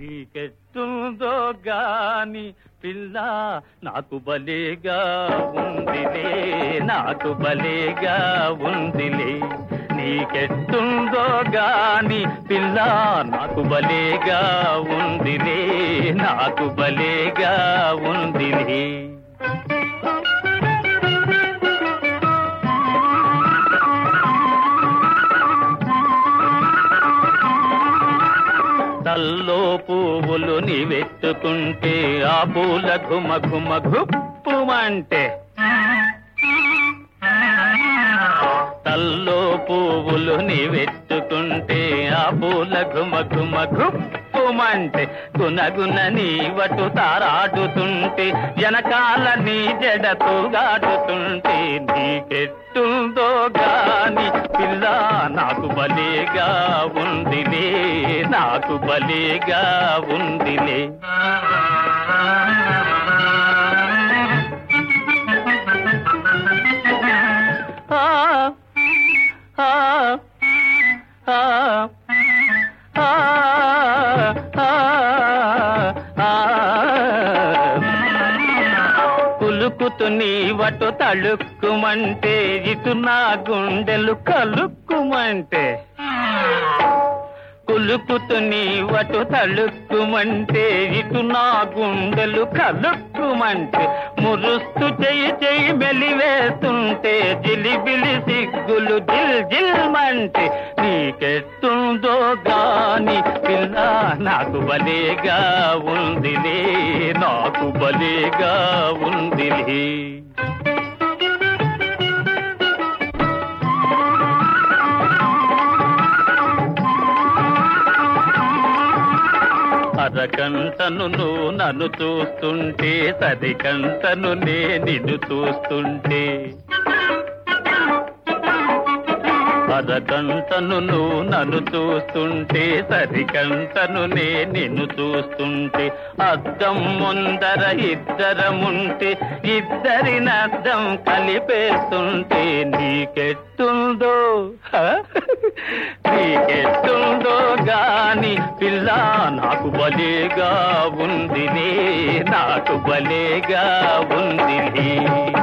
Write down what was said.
నీకెట్టుందో గాని పిల్ల నాకు బలేగా ఉందిలే నాకు బలేగా ఉందిలే. నీకెట్టుందో గాని పిల్ల నాకు బలేగా ఉందిలే నాకు బలేగా ఉందిలే. తల్లో పువ్వులు నీవెత్తుకుంటే ఆ పూల ఘుమ ఘుమ గుప్పుమంటే తల్లో పువ్వులు నీవెత్తుకుంటే ఆ పూల ఘుమ ఘుమ గుప్పుమంటే గునగున నీవటు తారాడుతుంటే వెనకాల నీ జడతో గాడుతుంటే నీకెట్టుందో గాని మనసు బలేగా ఉందిలే. ఆ ఆ ఆ తళుక్కుమంటే ఇటు నా గుండెలు కలుక్కుమంటే. కులుకుతు నీవటు తలుక్కుమంటే ఇటు నా గుండెలు కలుక్కుమంటే మురుస్తు చెయ్యి చెయ్యి మెలివేస్తుంటే జిలిబిలి సిగ్గులు జిల్ జిల్మంటే నీకెట్టుందో గాని పిల్ల నాకు బలేగా ఉందిలే నాకు బలేగా ఉందిలే. అరకంటను నువ్వు నన్ను చూస్తుంటే సరికంటను నే నిన్ను చూస్తుంటే. అరకంటను నువ్వు నన్ను చూస్తుంటే సరికంటను నే నిన్ను చూస్తుంటే. అద్దం ముందర ఇద్దరముంటే ఇద్దరి నద్దం కలిపేస్తుంటే నీకెట్టుందో? నాకు బలేగా ఉందిలే నాకు బలేగా ఉందిలే